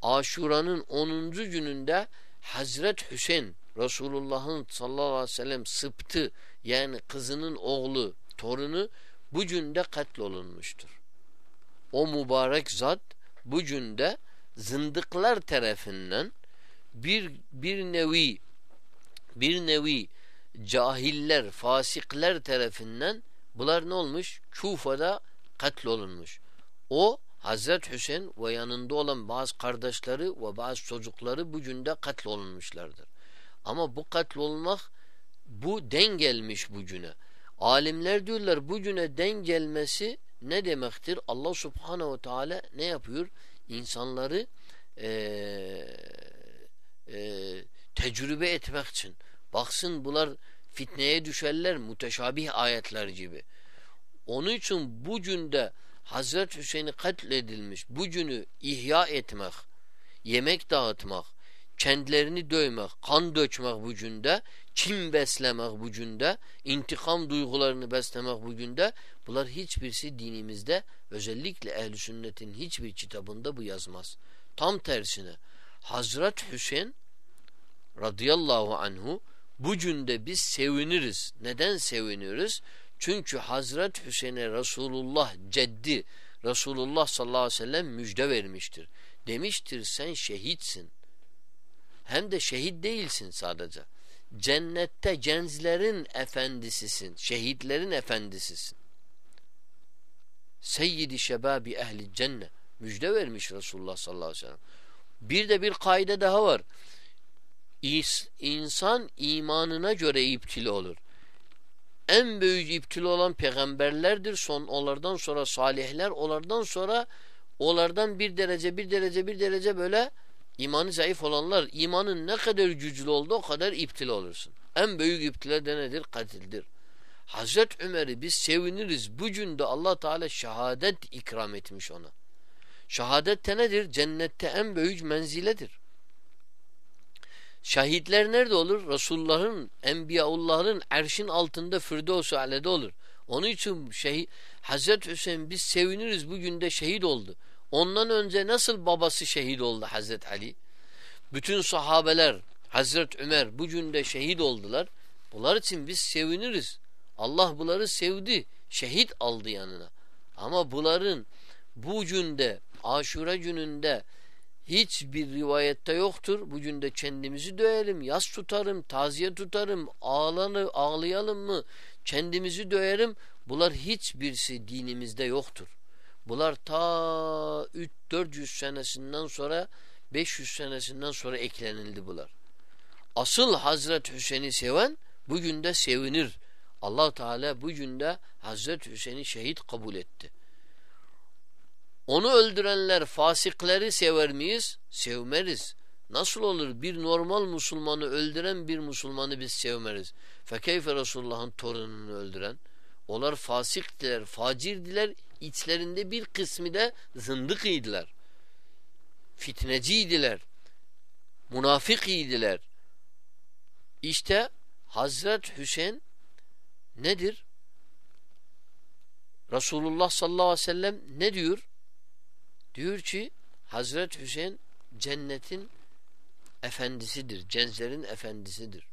Aşura'nın 10. gününde Hazret Hüseyin Resulullah'ın sallallahu aleyhi ve sellem sıptı yani kızının oğlu torunu bu günde katlolunmuştur. O mübarek zat bu günde zındıklar tarafından bir bir nevi bir nevi cahiller, fasikler tarafından bunlar ne olmuş? Kufa'da katlolunmuş. O Hazret Hüseyin ve yanında olan bazı kardeşleri ve bazı çocukları bu günde katlolunmuşlardır. Ama bu katlolmak bu den gelmiş bu güne. Alimler diyorlar bu güne den gelmesi ne demektir? Allah subhanehu ve teala ne yapıyor? İnsanları e, e, tecrübe etmek için. Baksın bunlar fitneye düşerler müteşabih ayetler gibi. Onun için bu günde Hazreti Hüseyin'i katledilmiş bu günü ihya etmek, yemek dağıtmak, kendilerini dövmek, kan dökmek bu günde, kim beslemek bu günde, intikam duygularını beslemek bu günde, bunlar hiçbirisi dinimizde özellikle ehl sünnetin hiçbir kitabında bu yazmaz. Tam tersine Hazret Hüseyin radıyallahu anhu bu günde biz seviniriz. Neden seviniriz? Çünkü Hazret Hüseyin'e Resulullah ceddi Resulullah sallallahu aleyhi ve sellem müjde vermiştir. Demiştir sen şehitsin. Hem de şehit değilsin sadece. Cennette cenzlerin efendisisin. Şehitlerin efendisisin. Seyyidi şebabi ehli cennet. Müjde vermiş Resulullah sallallahu aleyhi ve sellem. Bir de bir kaide daha var. İnsan imanına göre iptili olur. En büyük iptili olan peygamberlerdir. Son onlardan sonra salihler, onlardan sonra onlardan bir derece bir derece bir derece böyle imanı zayıf olanlar imanın ne kadar güçlü oldu o kadar iptili olursun. En büyük iptile de nedir? Katildir. Hazret Ömer'i biz seviniriz. Bugün de Allah Teala şehadet ikram etmiş ona. Şehadet de nedir? Cennette en büyük menziledir. Şahitler nerede olur? Resulullah'ın, Enbiyaullah'ın erşin altında Firdevs-i Ale'de olur. Onun için şehit, Hazreti Hüseyin biz seviniriz bugün de şehit oldu. Ondan önce nasıl babası şehit oldu Hazreti Ali? Bütün sahabeler, Hazreti Ömer bugün de şehit oldular. Bunlar için biz seviniriz. Allah bunları sevdi. Şehit aldı yanına. Ama bunların bu günde, aşure gününde hiçbir rivayette yoktur. Bugün de kendimizi döyelim, yas tutarım, taziye tutarım, ağlanı, ağlayalım mı, kendimizi döyerim. Bunlar hiçbirisi dinimizde yoktur. Bunlar ta 3-400 senesinden sonra 500 senesinden sonra eklenildi bunlar. Asıl Hazret Hüseyin'i seven bugün de sevinir. allah Teala bugün de Hazret Hüseyin'i şehit kabul etti. Onu öldürenler fasikleri sever miyiz? Sevmeriz. Nasıl olur bir normal Müslümanı öldüren bir Müslümanı biz sevmeriz. Fekeyfe Resulullah'ın torununu öldüren? Onlar fasiktiler, facirdiler. İçlerinde bir kısmı da zındık idiler. Fitneciydiler. Münafık idiler. İşte Hazret Hüseyin nedir? Resulullah sallallahu aleyhi ve sellem ne diyor? Diyor ki Hazret Hüseyin cennetin efendisidir. Cenzlerin efendisidir.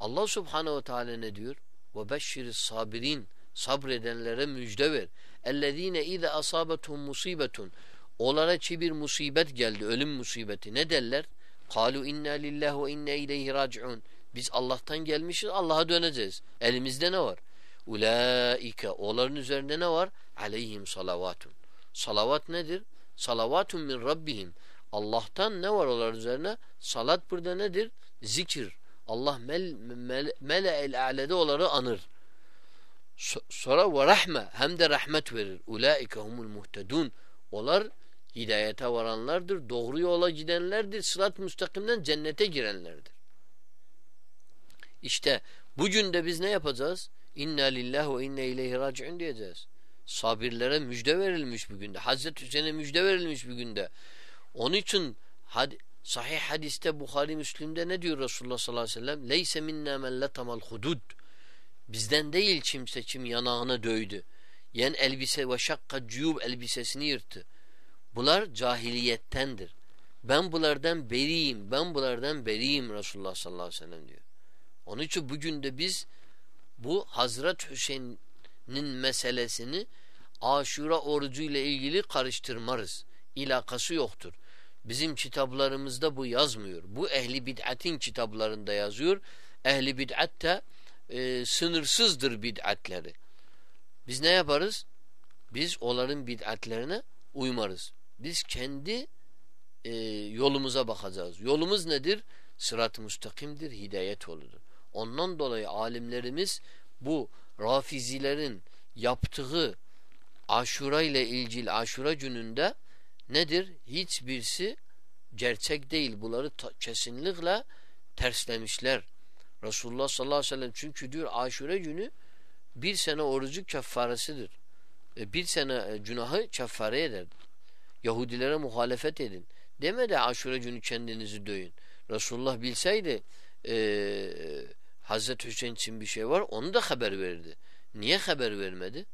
Allah subhanehu ve teala ne diyor? Ve beşşiris sabirin sabredenlere müjde ver. Ellezine ize asabetum musibetun Onlara ki bir musibet geldi, ölüm musibeti. Ne derler? Kalu inna lillahi ve inna ileyhi raciun. Biz Allah'tan gelmişiz, Allah'a döneceğiz. Elimizde ne var? Ulaike. Onların üzerinde ne var? Aleyhim salavatun. Salavat nedir? Salavatun min Rabbihim. Allah'tan ne var onlar üzerine? Salat burada nedir? Zikir. Allah mel, mel, mele alede onları anır. So, sonra ve rahme hem de rahmet verir. Ulaike humul muhtedun. Onlar hidayete varanlardır. Doğru yola gidenlerdir. Sırat müstakimden cennete girenlerdir. İşte bugün de biz ne yapacağız? İnna lillahi ve inna ileyhi raciun diyeceğiz. Sabirlere müjde verilmiş bugün de. Hazreti Hüseyin'e müjde verilmiş bugün de. Onun için had sahih hadiste Bukhari Müslim'de ne diyor Resulullah sallallahu aleyhi ve sellem? Leyse minna men letamal hudud. Bizden değil kimse kim yanağına döydü. Yen elbise ve şakka cuyub elbisesini yırttı. Bunlar cahiliyettendir. Ben bunlardan beriyim. Ben bunlardan beriyim Resulullah sallallahu aleyhi ve sellem diyor. Onun için bugün de biz bu Hazret Hüseyin meselesini aşura orucu ile ilgili karıştırmarız. İlakası yoktur. Bizim kitaplarımızda bu yazmıyor. Bu ehli bid'atin kitaplarında yazıyor. Ehli bid'at da e, sınırsızdır bid'atleri. Biz ne yaparız? Biz onların bid'atlerine uymarız. Biz kendi e, yolumuza bakacağız. Yolumuz nedir? Sırat-ı müstakimdir, hidayet yoludur. Ondan dolayı alimlerimiz bu rafizilerin yaptığı aşura ile ilgili aşura gününde nedir? Hiçbirisi gerçek değil. Bunları kesinlikle terslemişler. Resulullah sallallahu aleyhi ve sellem çünkü diyor aşure günü bir sene orucu keffaresidir. E, bir sene e, günahı keffare eder. Yahudilere muhalefet edin. Demedi aşure günü kendinizi döyün. Resulullah bilseydi e, Hazreti Hüseyin için bir şey var onu da haber verirdi. Niye haber vermedi?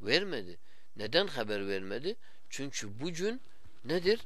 Vermedi. Neden haber vermedi? Çünkü bu gün nedir?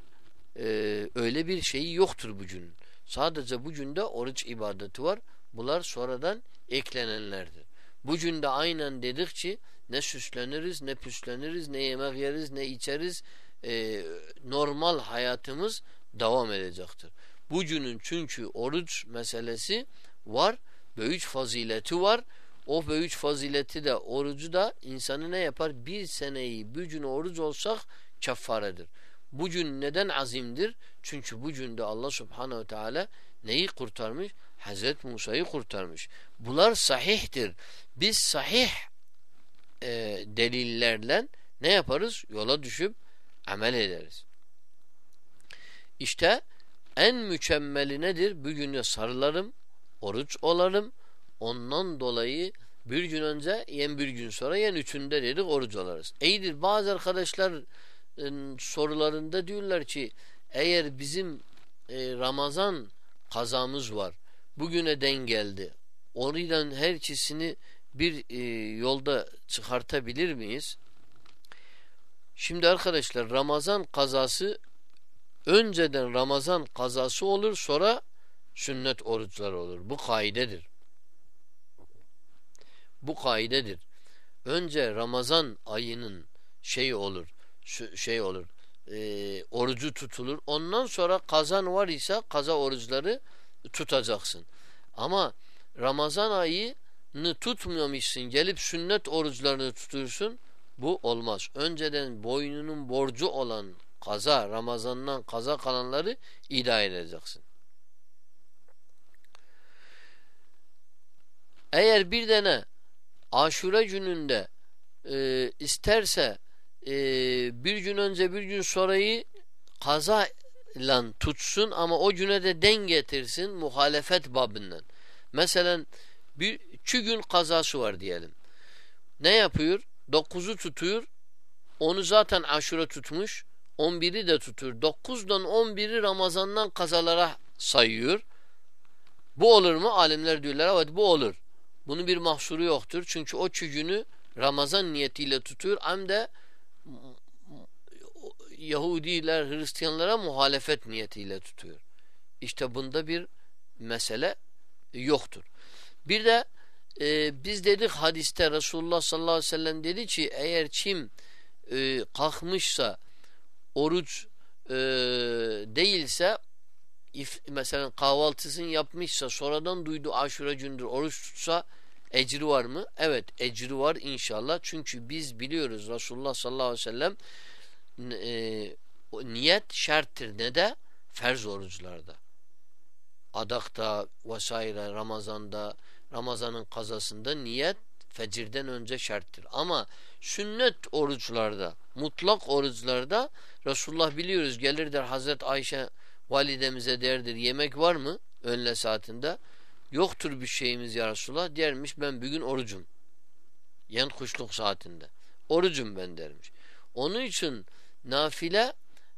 Ee, öyle bir şeyi yoktur bu gün. Sadece bu günde oruç ibadeti var. Bunlar sonradan eklenenlerdir. Bu günde aynen dedikçe ne süsleniriz, ne püsleniriz, ne yemek yeriz, ne içeriz. Ee, normal hayatımız devam edecektir. Bu günün çünkü oruç meselesi var. Böyüç fazileti var. O böyüç fazileti de orucu da insanı ne yapar? Bir seneyi bir gün oruç olsak keffaredir. Bu gün neden azimdir? Çünkü bu günde Allah subhanehu teala neyi kurtarmış? Hazreti Musa'yı kurtarmış. Bunlar sahihtir. Biz sahih e, delillerle ne yaparız? Yola düşüp amel ederiz. İşte en mükemmeli nedir? Bugün sarılarım, oruç olalım. Ondan dolayı bir gün önce yen bir gün sonra yen üçünde dedik oruç olarız. İyidir bazı arkadaşlar e, sorularında diyorlar ki eğer bizim e, Ramazan kazamız var bugüne den geldi. Onunla her ikisini bir e, yolda çıkartabilir miyiz? Şimdi arkadaşlar Ramazan kazası önceden Ramazan kazası olur sonra sünnet oruçlar olur. Bu kaidedir. Bu kaidedir. Önce Ramazan ayının şey olur, şey olur, e, orucu tutulur. Ondan sonra kazan var ise kaza oruçları tutacaksın. Ama Ramazan ayını tutmuyormuşsun, gelip sünnet oruçlarını tutursun, bu olmaz. Önceden boynunun borcu olan kaza, Ramazan'dan kaza kalanları ida edeceksin. Eğer bir tane aşure gününde e, isterse e, bir gün önce bir gün sonrayı kaza ile tutsun ama o güne de den getirsin muhalefet babından. Mesela bir iki gün kazası var diyelim. Ne yapıyor? Dokuzu tutuyor. Onu zaten aşure tutmuş. On biri de tutuyor. Dokuzdan on biri Ramazan'dan kazalara sayıyor. Bu olur mu? Alimler diyorlar evet bu olur. Bunun bir mahsuru yoktur. Çünkü o çücünü Ramazan niyetiyle tutuyor hem de Yahudiler, Hristiyanlara muhalefet niyetiyle tutuyor. İşte bunda bir mesele yoktur. Bir de e, biz dedik hadiste Resulullah sallallahu aleyhi ve sellem dedi ki eğer kim e, kalkmışsa oruç e, değilse if, mesela kahvaltısını yapmışsa sonradan duydu aşure gündür oruç tutsa ecri var mı? Evet ecri var inşallah. Çünkü biz biliyoruz Resulullah sallallahu aleyhi ve sellem e, niyet şarttır. Ne de? Ferz oruçlarda. Adakta vesaire Ramazan'da Ramazan'ın kazasında niyet fecirden önce şarttır. Ama sünnet oruçlarda, mutlak oruçlarda Resulullah biliyoruz gelir der Hazret Ayşe validemize derdir yemek var mı önle saatinde? Yoktur bir şeyimiz ya Resulullah dermiş ben bugün orucum. Yen kuşluk saatinde. Orucum ben dermiş. Onun için nafile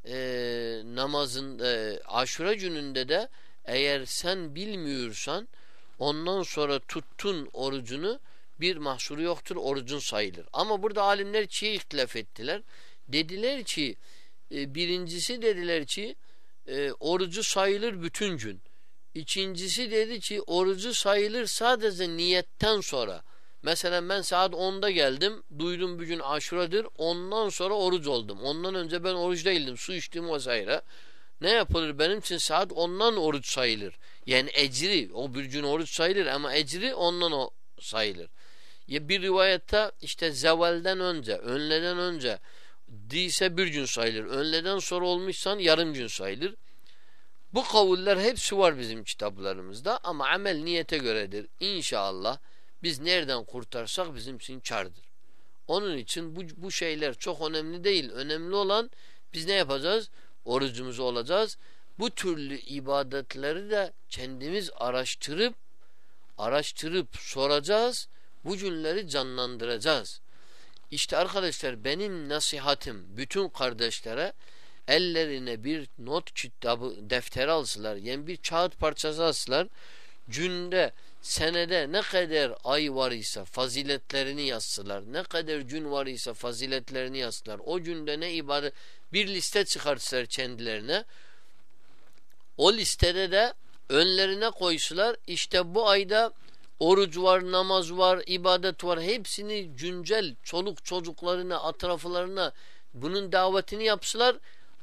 e, namazın e, aşure gününde de eğer sen bilmiyorsan ondan sonra tuttun orucunu bir mahsuru yoktur orucun sayılır. Ama burada alimler çiğ ihtilaf ettiler. Dediler ki e, birincisi dediler ki e, orucu sayılır bütün gün. İkincisi dedi ki orucu sayılır sadece niyetten sonra. Mesela ben saat 10'da geldim. Duydum bugün aşuradır. Ondan sonra oruç oldum. Ondan önce ben oruç değildim. Su içtim vesaire. Ne yapılır? Benim için saat ondan oruç sayılır. Yani ecri. O bir gün oruç sayılır ama ecri ondan o sayılır. Ya bir rivayette işte zevalden önce, önleden önce değilse bir gün sayılır. Önleden sonra olmuşsan yarım gün sayılır. Bu kavuller hepsi var bizim kitaplarımızda ama amel niyete göredir. İnşallah biz nereden kurtarsak bizim için kardır. Onun için bu, bu şeyler çok önemli değil. Önemli olan biz ne yapacağız? Orucumuzu olacağız. Bu türlü ibadetleri de kendimiz araştırıp araştırıp soracağız. Bu günleri canlandıracağız. İşte arkadaşlar benim nasihatim bütün kardeşlere ellerine bir not kitabı defteri alsılar. Yani bir kağıt parçası alsılar. Günde senede ne kadar ay var ise faziletlerini yazsılar. Ne kadar gün var ise faziletlerini yazsılar. O günde ne ibadet bir liste çıkartsalar kendilerine. O listede de önlerine koysular. İşte bu ayda oruç var, namaz var, ibadet var. Hepsini güncel çoluk çocuklarına, atraflarına bunun davetini yapsılar.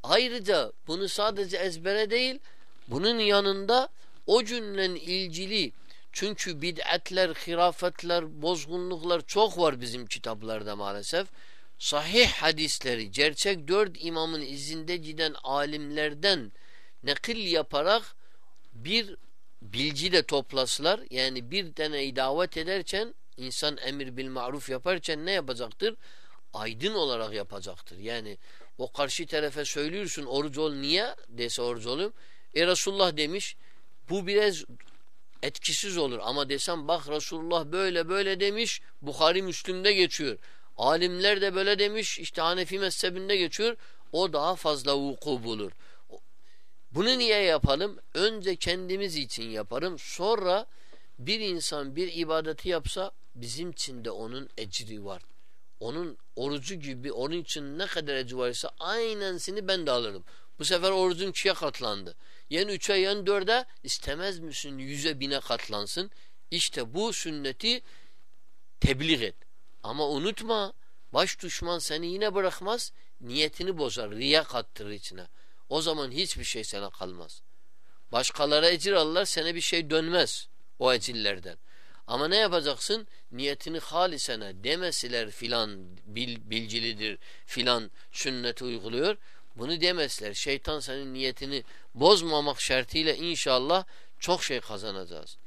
Ayrıca bunu sadece ezbere değil, bunun yanında o günle ilgili çünkü bid'atler, hirafetler, bozgunluklar çok var bizim kitaplarda maalesef. Sahih hadisleri, gerçek dört imamın izinde giden alimlerden nakil yaparak bir bilgi de toplasılar. Yani bir tane davet ederken insan emir bil maruf yaparken ne yapacaktır? Aydın olarak yapacaktır. Yani o karşı tarafa söylüyorsun oruç ol niye dese oruç olayım. E Resulullah demiş bu biraz etkisiz olur. Ama desem bak Resulullah böyle böyle demiş. Bukhari Müslüm'de geçiyor. Alimler de böyle demiş. işte Hanefi mezhebinde geçiyor. O daha fazla vuku bulur. Bunu niye yapalım? Önce kendimiz için yaparım. Sonra bir insan bir ibadeti yapsa bizim için de onun ecri var. Onun orucu gibi onun için ne kadar ecri varsa aynensini ben de alırım. Bu sefer orucun ikiye katlandı. Yen üçe yen dörde istemez misin yüze bine katlansın. İşte bu sünneti tebliğ et. Ama unutma baş düşman seni yine bırakmaz niyetini bozar. Riya kattırır içine. O zaman hiçbir şey sana kalmaz. Başkalara ecir alırlar sana bir şey dönmez o ecillerden. Ama ne yapacaksın? Niyetini halisene demesiler filan bil, bilgilidir filan sünneti uyguluyor. Bunu demezler. Şeytan senin niyetini bozmamak şartıyla inşallah çok şey kazanacağız.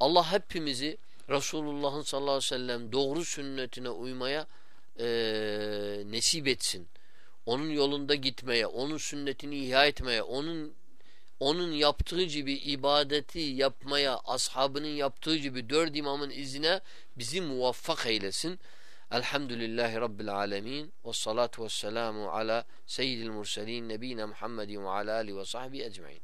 Allah hepimizi Resulullah'ın sallallahu aleyhi ve sellem doğru sünnetine uymaya e, nesip etsin. Onun yolunda gitmeye, onun sünnetini ihya etmeye, onun onun yaptığı gibi ibadeti yapmaya, ashabının yaptığı gibi dört imamın izine bizi muvaffak eylesin. Elhamdülillahi Rabbil alemin. Ve salatu ve selamu ala seyyidil murselin nebine Muhammedin ve ala ve sahbihi ecmain.